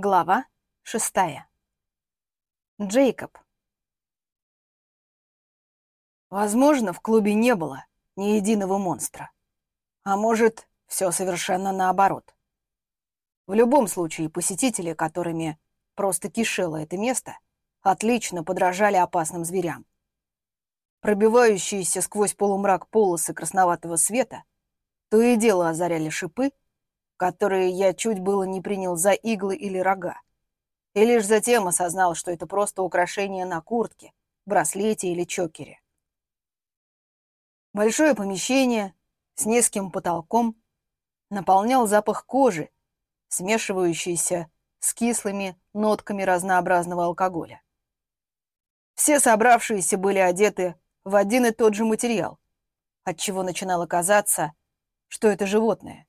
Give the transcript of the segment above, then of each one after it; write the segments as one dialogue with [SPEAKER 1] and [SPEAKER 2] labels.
[SPEAKER 1] Глава шестая. Джейкоб. Возможно, в клубе не было ни единого монстра. А может, все совершенно наоборот. В любом случае, посетители, которыми просто кишело это место, отлично подражали опасным зверям. Пробивающиеся сквозь полумрак полосы красноватого света то и дело озаряли шипы, которые я чуть было не принял за иглы или рога. И лишь затем осознал, что это просто украшение на куртке, браслете или чокере. Большое помещение с низким потолком наполнял запах кожи, смешивающийся с кислыми нотками разнообразного алкоголя. Все собравшиеся были одеты в один и тот же материал, отчего начинало казаться, что это животное.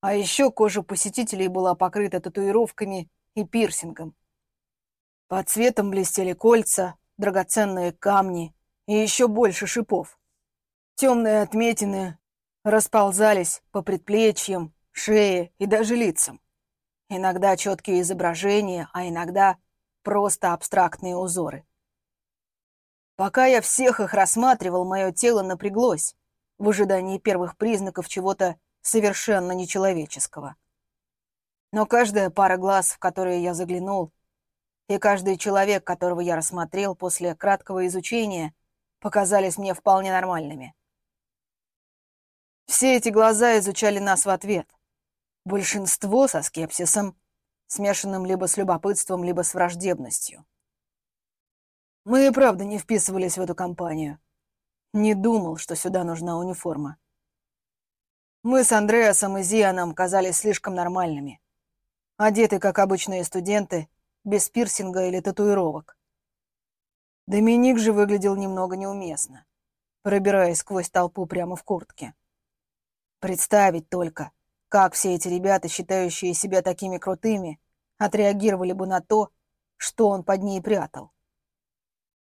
[SPEAKER 1] А еще кожа посетителей была покрыта татуировками и пирсингом. Под цветом блестели кольца, драгоценные камни и еще больше шипов. Темные отметины расползались по предплечьям, шее и даже лицам. Иногда четкие изображения, а иногда просто абстрактные узоры. Пока я всех их рассматривал, мое тело напряглось в ожидании первых признаков чего-то совершенно нечеловеческого. Но каждая пара глаз, в которые я заглянул, и каждый человек, которого я рассмотрел после краткого изучения, показались мне вполне нормальными. Все эти глаза изучали нас в ответ. Большинство со скепсисом, смешанным либо с любопытством, либо с враждебностью. Мы и правда не вписывались в эту компанию. Не думал, что сюда нужна униформа. Мы с Андреасом и Зианом казались слишком нормальными. Одеты, как обычные студенты, без пирсинга или татуировок. Доминик же выглядел немного неуместно, пробираясь сквозь толпу прямо в куртке. Представить только, как все эти ребята, считающие себя такими крутыми, отреагировали бы на то, что он под ней прятал.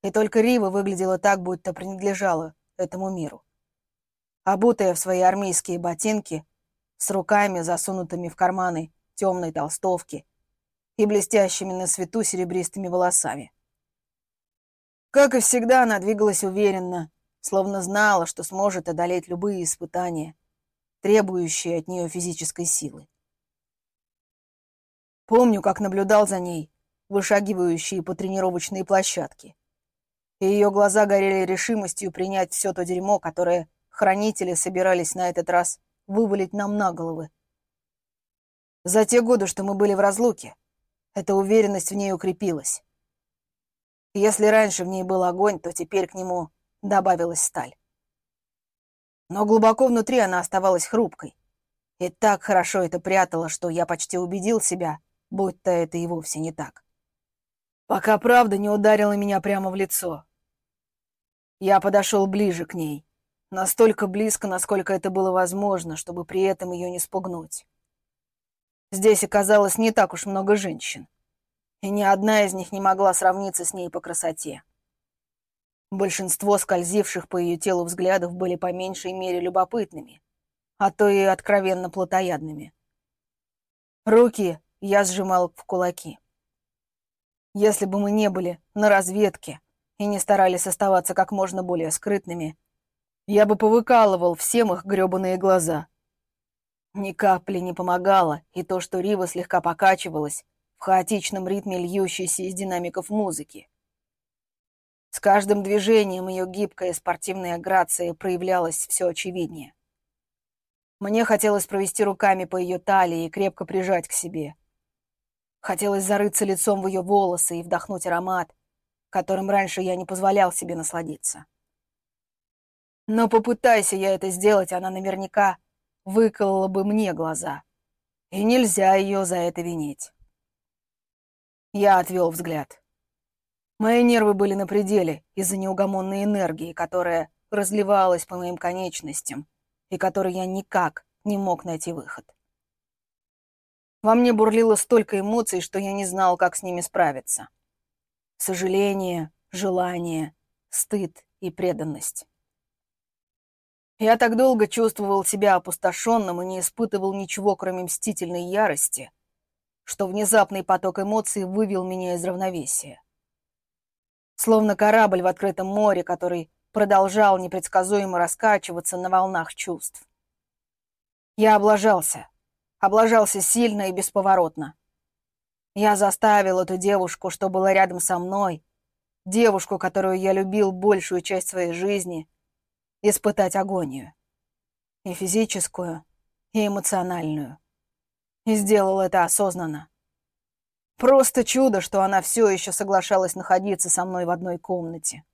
[SPEAKER 1] И только Рива выглядела так, будто принадлежала этому миру обутая в свои армейские ботинки, с руками, засунутыми в карманы темной толстовки и блестящими на свету серебристыми волосами. Как и всегда, она двигалась уверенно, словно знала, что сможет одолеть любые испытания, требующие от нее физической силы. Помню, как наблюдал за ней, вышагивающие по тренировочной площадке. И ее глаза горели решимостью принять все то дерьмо, которое Хранители собирались на этот раз вывалить нам на головы. За те годы, что мы были в разлуке, эта уверенность в ней укрепилась. Если раньше в ней был огонь, то теперь к нему добавилась сталь. Но глубоко внутри она оставалась хрупкой. И так хорошо это прятала, что я почти убедил себя, будто это и вовсе не так. Пока правда не ударила меня прямо в лицо. Я подошел ближе к ней Настолько близко, насколько это было возможно, чтобы при этом ее не спугнуть. Здесь оказалось не так уж много женщин, и ни одна из них не могла сравниться с ней по красоте. Большинство скользивших по ее телу взглядов были по меньшей мере любопытными, а то и откровенно плотоядными. Руки я сжимал в кулаки. Если бы мы не были на разведке и не старались оставаться как можно более скрытными, я бы повыкалывал всем их грёбаные глаза. Ни капли не помогало и то, что Рива слегка покачивалась в хаотичном ритме льющейся из динамиков музыки. С каждым движением ее гибкая спортивная грация проявлялась все очевиднее. Мне хотелось провести руками по ее талии и крепко прижать к себе. Хотелось зарыться лицом в ее волосы и вдохнуть аромат, которым раньше я не позволял себе насладиться. Но попытайся я это сделать, она наверняка выколола бы мне глаза. И нельзя ее за это винить. Я отвел взгляд. Мои нервы были на пределе из-за неугомонной энергии, которая разливалась по моим конечностям и которой я никак не мог найти выход. Во мне бурлило столько эмоций, что я не знал, как с ними справиться. Сожаление, желание, стыд и преданность. Я так долго чувствовал себя опустошенным и не испытывал ничего, кроме мстительной ярости, что внезапный поток эмоций вывел меня из равновесия. Словно корабль в открытом море, который продолжал непредсказуемо раскачиваться на волнах чувств. Я облажался. Облажался сильно и бесповоротно. Я заставил эту девушку, что была рядом со мной, девушку, которую я любил большую часть своей жизни, испытать агонию. И физическую, и эмоциональную. И сделал это осознанно. Просто чудо, что она все еще соглашалась находиться со мной в одной комнате.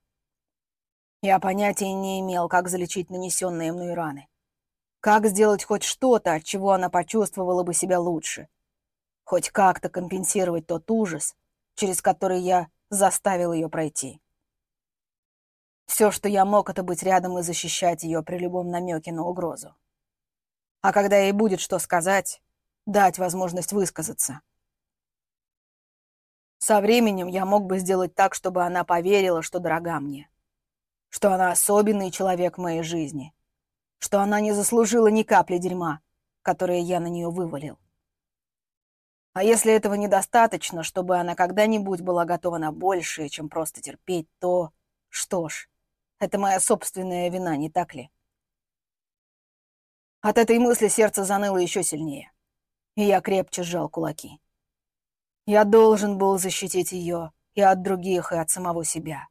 [SPEAKER 1] Я понятия не имел, как залечить нанесенные мной раны. Как сделать хоть что-то, от чего она почувствовала бы себя лучше. Хоть как-то компенсировать тот ужас, через который я заставил ее пройти. Все, что я мог, это быть рядом и защищать ее при любом намеке на угрозу. А когда ей будет что сказать, дать возможность высказаться. Со временем я мог бы сделать так, чтобы она поверила, что дорога мне что она особенный человек в моей жизни, что она не заслужила ни капли дерьма, которое я на нее вывалил. А если этого недостаточно, чтобы она когда-нибудь была готова на большее, чем просто терпеть, то что ж, это моя собственная вина, не так ли? От этой мысли сердце заныло еще сильнее, и я крепче сжал кулаки. Я должен был защитить ее и от других, и от самого себя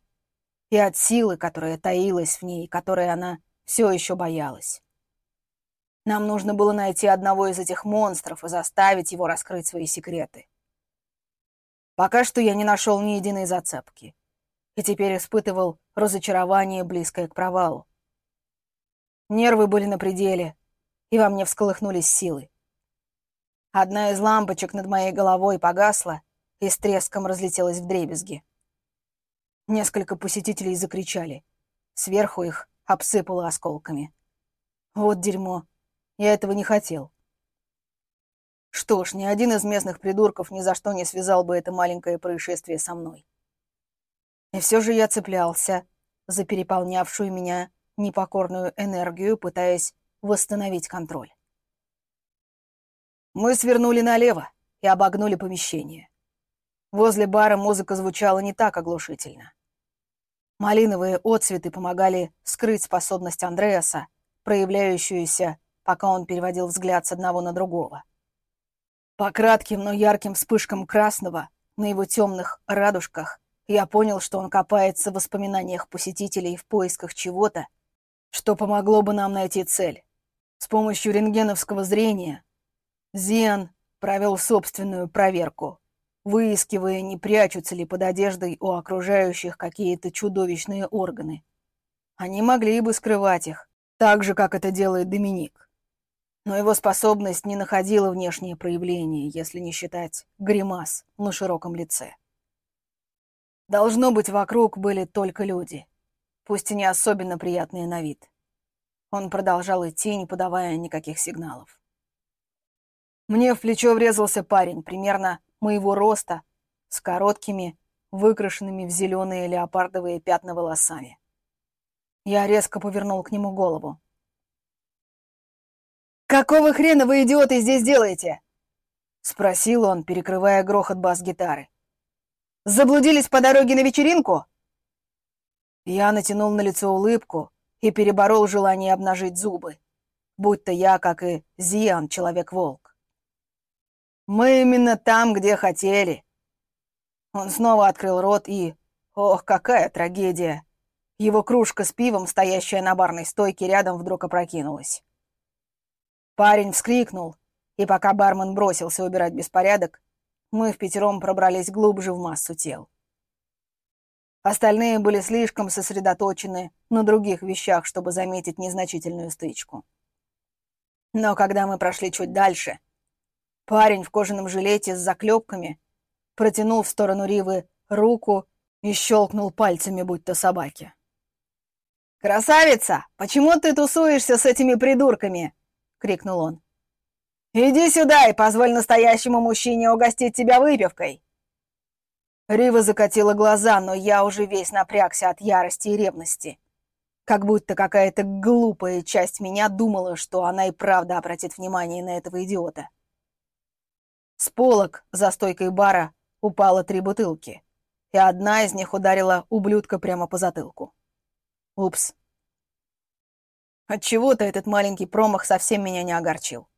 [SPEAKER 1] и от силы, которая таилась в ней, которой она все еще боялась. Нам нужно было найти одного из этих монстров и заставить его раскрыть свои секреты. Пока что я не нашел ни единой зацепки, и теперь испытывал разочарование, близкое к провалу. Нервы были на пределе, и во мне всколыхнулись силы. Одна из лампочек над моей головой погасла и с треском разлетелась в дребезги. Несколько посетителей закричали. Сверху их обсыпало осколками. Вот дерьмо. Я этого не хотел. Что ж, ни один из местных придурков ни за что не связал бы это маленькое происшествие со мной. И все же я цеплялся за переполнявшую меня непокорную энергию, пытаясь восстановить контроль. Мы свернули налево и обогнули помещение. Возле бара музыка звучала не так оглушительно. Малиновые отцветы помогали скрыть способность Андреаса, проявляющуюся, пока он переводил взгляд с одного на другого. По кратким, но ярким вспышкам красного на его темных радужках я понял, что он копается в воспоминаниях посетителей в поисках чего-то, что помогло бы нам найти цель. С помощью рентгеновского зрения Зиан провел собственную проверку выискивая, не прячутся ли под одеждой у окружающих какие-то чудовищные органы. Они могли бы скрывать их, так же, как это делает Доминик. Но его способность не находила внешнее проявление, если не считать гримас на широком лице. Должно быть, вокруг были только люди, пусть и не особенно приятные на вид. Он продолжал идти, не подавая никаких сигналов. Мне в плечо врезался парень, примерно моего роста, с короткими, выкрашенными в зеленые леопардовые пятна волосами. Я резко повернул к нему голову. «Какого хрена вы, идиоты, здесь делаете?» — спросил он, перекрывая грохот бас-гитары. «Заблудились по дороге на вечеринку?» Я натянул на лицо улыбку и переборол желание обнажить зубы, будто я, как и Зиан, человек-волк. Мы именно там, где хотели. Он снова открыл рот и... Ох, какая трагедия! Его кружка с пивом, стоящая на барной стойке рядом, вдруг опрокинулась. Парень вскрикнул, и пока бармен бросился убирать беспорядок, мы в пятером пробрались глубже в массу тел. Остальные были слишком сосредоточены на других вещах, чтобы заметить незначительную стычку. Но когда мы прошли чуть дальше — Парень в кожаном жилете с заклепками протянул в сторону Ривы руку и щелкнул пальцами, будто собаки. «Красавица! Почему ты тусуешься с этими придурками?» — крикнул он. «Иди сюда и позволь настоящему мужчине угостить тебя выпивкой!» Рива закатила глаза, но я уже весь напрягся от ярости и ревности. Как будто какая-то глупая часть меня думала, что она и правда обратит внимание на этого идиота. С полок за стойкой бара упало три бутылки, и одна из них ударила ублюдка прямо по затылку. Упс. Отчего-то этот маленький промах совсем меня не огорчил.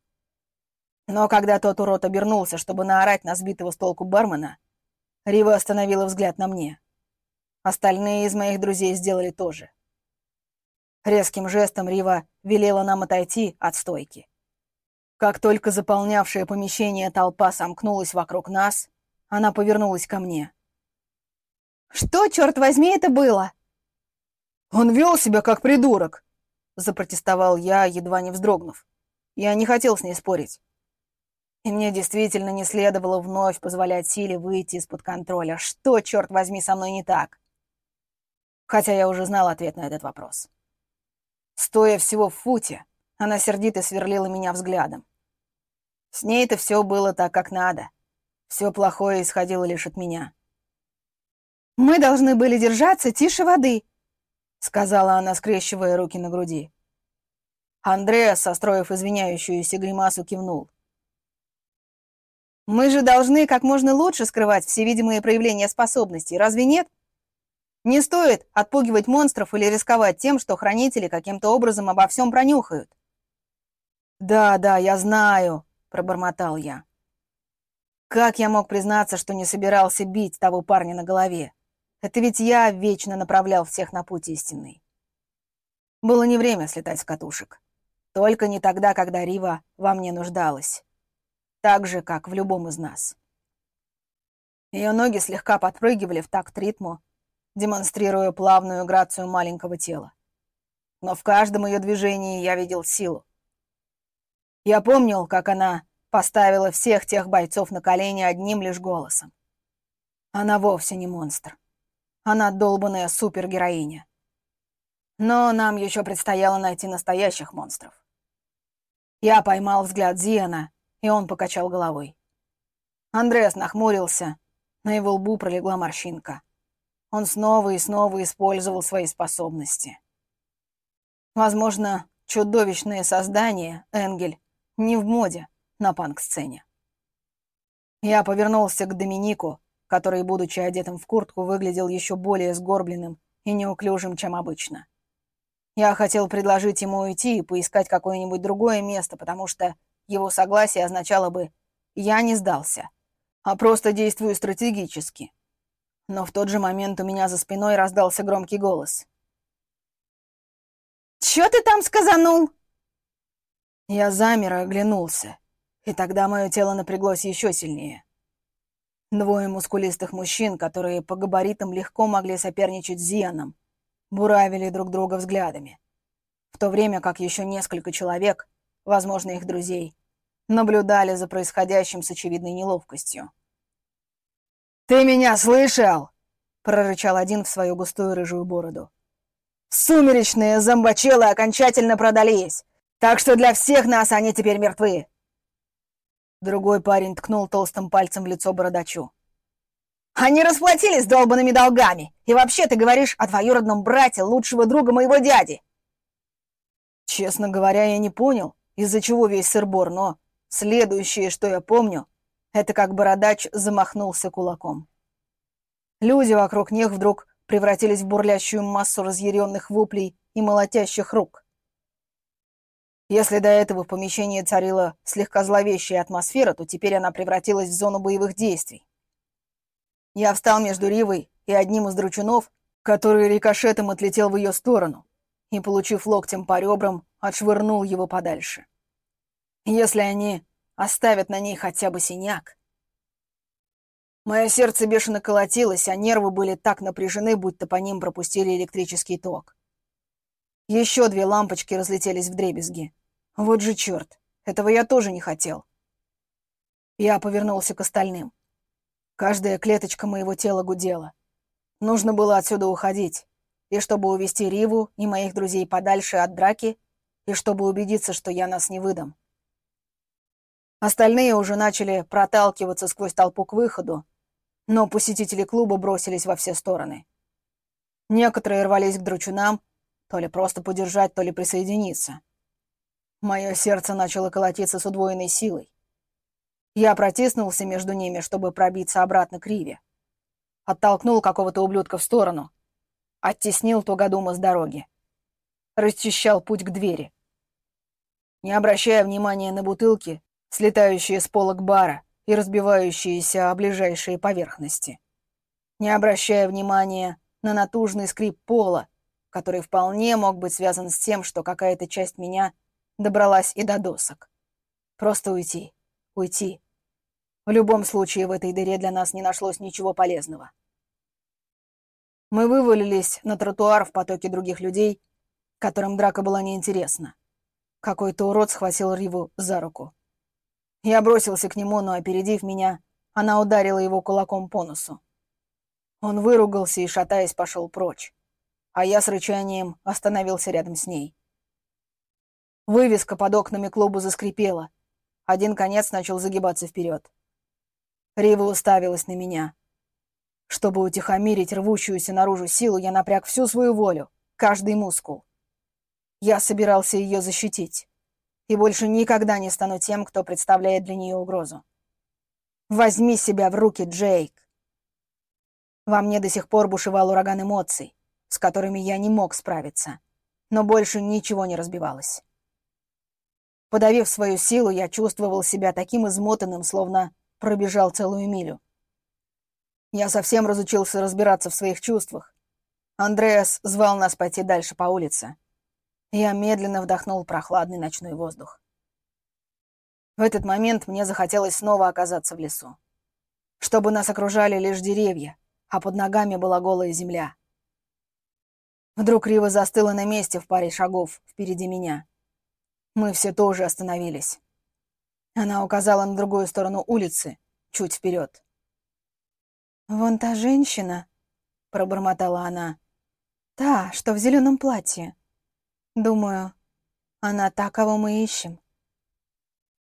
[SPEAKER 1] Но когда тот урод обернулся, чтобы наорать на сбитого с толку бармена, Рива остановила взгляд на мне. Остальные из моих друзей сделали то же. Резким жестом Рива велела нам отойти от стойки. Как только заполнявшая помещение толпа сомкнулась вокруг нас, она повернулась ко мне. «Что, черт возьми, это было?» «Он вел себя как придурок», — запротестовал я, едва не вздрогнув. Я не хотел с ней спорить. И мне действительно не следовало вновь позволять силе выйти из-под контроля. Что, черт возьми, со мной не так? Хотя я уже знал ответ на этот вопрос. Стоя всего в футе, она сердито сверлила меня взглядом. С ней-то все было так, как надо. Все плохое исходило лишь от меня. «Мы должны были держаться тише воды», — сказала она, скрещивая руки на груди. Андреас, состроив извиняющуюся гримасу, кивнул. «Мы же должны как можно лучше скрывать все видимые проявления способностей, разве нет? Не стоит отпугивать монстров или рисковать тем, что хранители каким-то образом обо всем пронюхают». «Да, да, я знаю», пробормотал я. Как я мог признаться, что не собирался бить того парня на голове? Это ведь я вечно направлял всех на путь истинный. Было не время слетать с катушек. Только не тогда, когда Рива во мне нуждалась. Так же, как в любом из нас. Ее ноги слегка подпрыгивали в такт ритму, демонстрируя плавную грацию маленького тела. Но в каждом ее движении я видел силу. Я помнил, как она поставила всех тех бойцов на колени одним лишь голосом. Она вовсе не монстр. Она долбанная супергероиня. Но нам еще предстояло найти настоящих монстров. Я поймал взгляд Зиана, и он покачал головой. Андреас нахмурился, на его лбу пролегла морщинка. Он снова и снова использовал свои способности. Возможно, чудовищные создания, Энгель, не в моде на панк-сцене. Я повернулся к Доминику, который, будучи одетым в куртку, выглядел еще более сгорбленным и неуклюжим, чем обычно. Я хотел предложить ему уйти и поискать какое-нибудь другое место, потому что его согласие означало бы «я не сдался», а просто действую стратегически. Но в тот же момент у меня за спиной раздался громкий голос. «Чё ты там сказанул?» Я замер и оглянулся, и тогда мое тело напряглось еще сильнее. Двое мускулистых мужчин, которые по габаритам легко могли соперничать с Зианом, буравили друг друга взглядами, в то время как еще несколько человек, возможно, их друзей, наблюдали за происходящим с очевидной неловкостью. «Ты меня слышал?» — прорычал один в свою густую рыжую бороду. «Сумеречные зомбачелы окончательно продались! Так что для всех нас они теперь мертвы!» Другой парень ткнул толстым пальцем в лицо бородачу. «Они расплатились долбанными долгами! И вообще ты говоришь о двоюродном брате лучшего друга моего дяди!» Честно говоря, я не понял, из-за чего весь сырбор, но следующее, что я помню, это как бородач замахнулся кулаком. Люди вокруг них вдруг превратились в бурлящую массу разъяренных воплей и молотящих рук. Если до этого в помещении царила слегка зловещая атмосфера, то теперь она превратилась в зону боевых действий. Я встал между Ривой и одним из дручунов, который рикошетом отлетел в ее сторону, и, получив локтем по ребрам, отшвырнул его подальше. Если они оставят на ней хотя бы синяк... Мое сердце бешено колотилось, а нервы были так напряжены, будто по ним пропустили электрический ток. Еще две лампочки разлетелись в дребезги. Вот же черт, этого я тоже не хотел. Я повернулся к остальным. Каждая клеточка моего тела гудела. Нужно было отсюда уходить. И чтобы увести Риву и моих друзей подальше от драки, и чтобы убедиться, что я нас не выдам. Остальные уже начали проталкиваться сквозь толпу к выходу, но посетители клуба бросились во все стороны. Некоторые рвались к дручунам, то ли просто подержать, то ли присоединиться. Мое сердце начало колотиться с удвоенной силой. Я протиснулся между ними, чтобы пробиться обратно к Риве. Оттолкнул какого-то ублюдка в сторону. Оттеснил Тугодума с дороги. Расчищал путь к двери. Не обращая внимания на бутылки, слетающие с полок бара и разбивающиеся о ближайшие поверхности. Не обращая внимания на натужный скрип пола, который вполне мог быть связан с тем, что какая-то часть меня добралась и до досок. Просто уйти. Уйти. В любом случае, в этой дыре для нас не нашлось ничего полезного. Мы вывалились на тротуар в потоке других людей, которым драка была неинтересна. Какой-то урод схватил Риву за руку. Я бросился к нему, но, опередив меня, она ударила его кулаком по носу. Он выругался и, шатаясь, пошел прочь. А я с рычанием остановился рядом с ней. Вывеска под окнами клуба заскрипела. Один конец начал загибаться вперед. Рива уставилась на меня. Чтобы утихомирить рвущуюся наружу силу, я напряг всю свою волю, каждый мускул. Я собирался ее защитить. И больше никогда не стану тем, кто представляет для нее угрозу. Возьми себя в руки, Джейк. Во мне до сих пор бушевал ураган эмоций, с которыми я не мог справиться, но больше ничего не разбивалось. Подавив свою силу, я чувствовал себя таким измотанным, словно пробежал целую милю. Я совсем разучился разбираться в своих чувствах. Андреас звал нас пойти дальше по улице. Я медленно вдохнул прохладный ночной воздух. В этот момент мне захотелось снова оказаться в лесу. Чтобы нас окружали лишь деревья, а под ногами была голая земля. Вдруг Рива застыла на месте в паре шагов впереди меня. Мы все тоже остановились. Она указала на другую сторону улицы, чуть вперед. «Вон та женщина», — пробормотала она. «Та, что в зеленом платье. Думаю, она та, кого мы ищем».